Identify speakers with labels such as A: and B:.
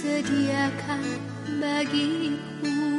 A: sediakan bagiku.